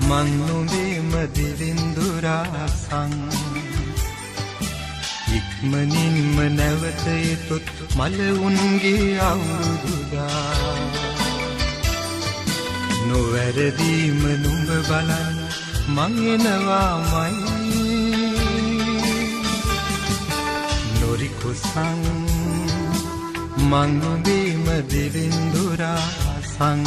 මං නොබේම දිවින්දුරාසං ඉක්මනින්ම නැවත එතොත් මලවුන්ගේ අවුරුදුදා නොවැරදීම නුඹ බලන්න මං එනවාමයි නොරිකුසං මං නොබේම දිවින්දුරාසං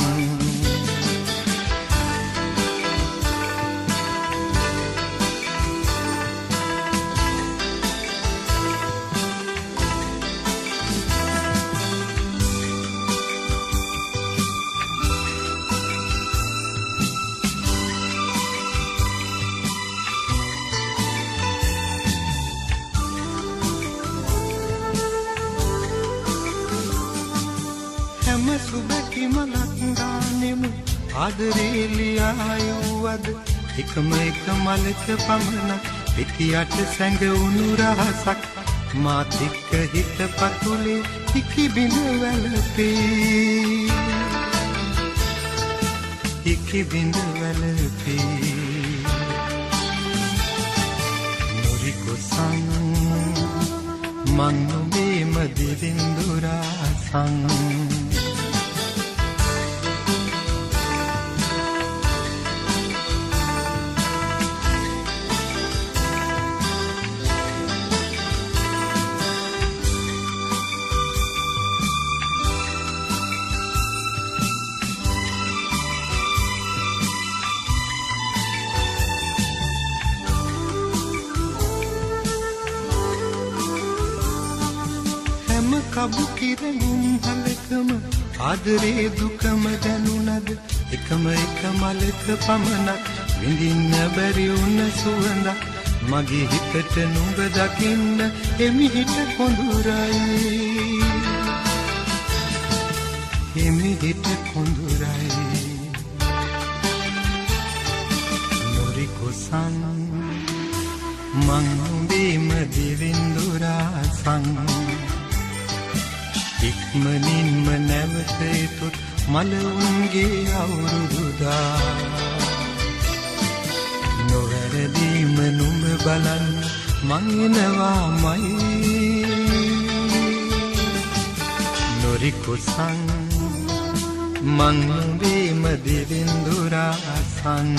සුබකිමලක් ගානෙමු ආදරේලියායුවද එකම එක මලක පමණක් පිටියට සැඟවුණු රහසක්. මාතික්ක හිත පතුලේ හිකි බිඳ වැලපේ හිකි බිඳ වැලපේ නොරිකොසන් මං නොබේම දිවින්දුරාසං හැම කබු කිරගුම් හලකම ආදරේ දුකම දැනුනද එකම එක මලක පමණක් විඳින්න බැරි වුණ සුවඳක් මගේ හිතට නුඹ දකින්න එමිහිට කොඳුරයි. එමිහිට කොඳුරයි. නොරිකොසන් මං උඹේම දිවින්දුරාසං ඉක්මනින්ම නැවත එතොත් මලවුන්ගේ අවුරුදුදා නොවැරදීම නුඹ බලන්න මංගෙනවාමයි නොරිකුසන් මං නුඹේම දිවින්දුරාසං